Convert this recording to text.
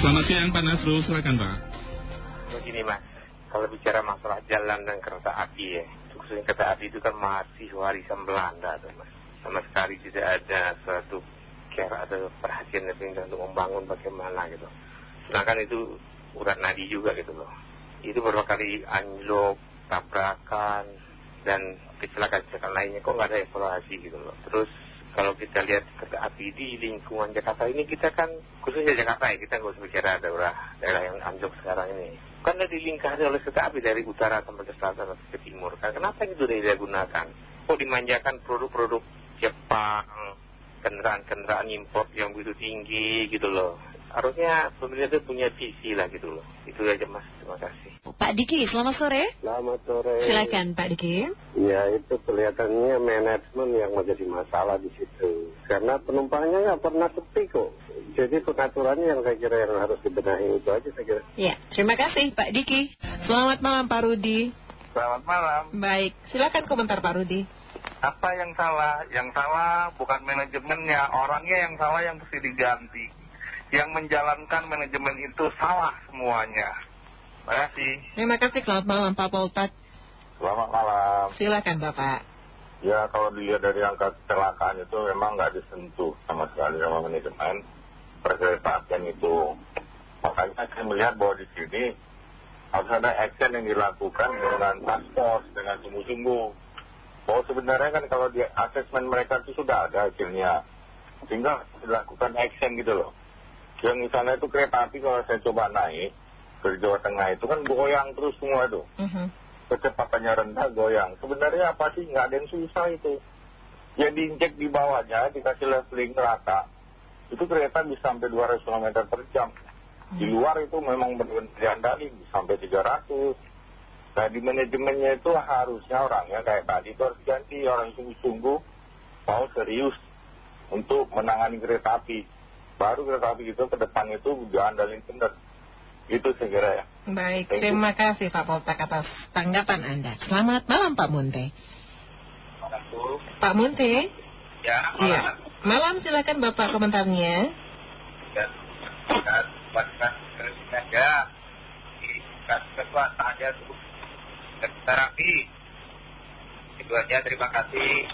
Selamat siang Pak Nasrul, silakan Pak. Begini Mas, kalau bicara masalah jalan dan kereta api ya, khususnya kereta api itu kan masih warisan Belanda tuh Mas. Sama sekali tidak ada suatu care atau perhatian lebih untuk membangun bagaimana gitu. Sedangkan itu urat nadi juga gitu loh. Itu beberapa kali anjlok, tabrakan, dan kecelakaan-kecelakaan lainnya kok nggak ada evaluasi gitu loh. Terus kalau kita lihat api di lingkungan Jakarta ini kita kan khususnya Jakarta ya kita nggak usah bicara daerah daerah yang anjlok sekarang ini. Karena dilingkari oleh kereta api dari utara sampai ke selatan atau ke timur. Kan kenapa itu tidak digunakan kok dimanjakan produk-produk Jepang kendaraan-kendaraan import yang begitu tinggi gitu loh harusnya pemerintah itu punya visi lah gitu loh itu aja mas terima kasih Pak Diki selamat sore Selamat sore. silakan Pak Diki Ya itu kelihatannya manajemen yang menjadi masalah di situ. Karena penumpangnya nggak pernah sepi kok. Jadi pengaturannya yang saya kira yang harus dibenahi itu aja saya kira. ya terima kasih Pak Diki selamat malam Pak Rudi Selamat malam. baik silakan komentar Pak Rudi Apa yang salah? Yang salah bukan manajemennya, orangnya yang salah yang mesti diganti. Yang menjalankan manajemen itu salah semuanya. Terima kasih. terima kasih selamat malam Pak Poltat Selamat malam. silakan Bapak Ya kalau dilihat dari angka kecelakaan itu memang nggak disentuh sama sekali sama manajemen perkereta apian itu. Makanya saya melihat bahwa di sini harus ada action yang dilakukan dengan task force, dengan sungguh-sungguh. Bahwa sebenarnya kan kalau di asesmen mereka itu sudah ada hasilnya. Sehingga dilakukan action gitu loh. Yang misalnya itu kereta api kalau saya coba naik ke Jawa Tengah itu kan goyang terus semua itu Mhm. kecepatannya rendah goyang. Sebenarnya apa sih? Nggak ada yang susah itu. Yang diinjek di bawahnya, dikasih leveling rata, itu kereta bisa sampai 200 km per jam. Di luar itu memang benar-benar diandalin sampai 300. Nah di manajemennya itu harusnya orangnya kayak tadi itu harus diganti orang sungguh-sungguh mau serius untuk menangani kereta api. Baru kereta api itu ke depan itu diandalin benar. Itu kira ya. Baik, Thank you. terima kasih Pak Poltak atas tanggapan Anda. Selamat malam Pak Munte. Pak Munte? Ya, Iya. Malam silakan Bapak komentarnya. Dan buatkan saja. Ketua saja tuh. Terapi. Itu aja, terima kasih.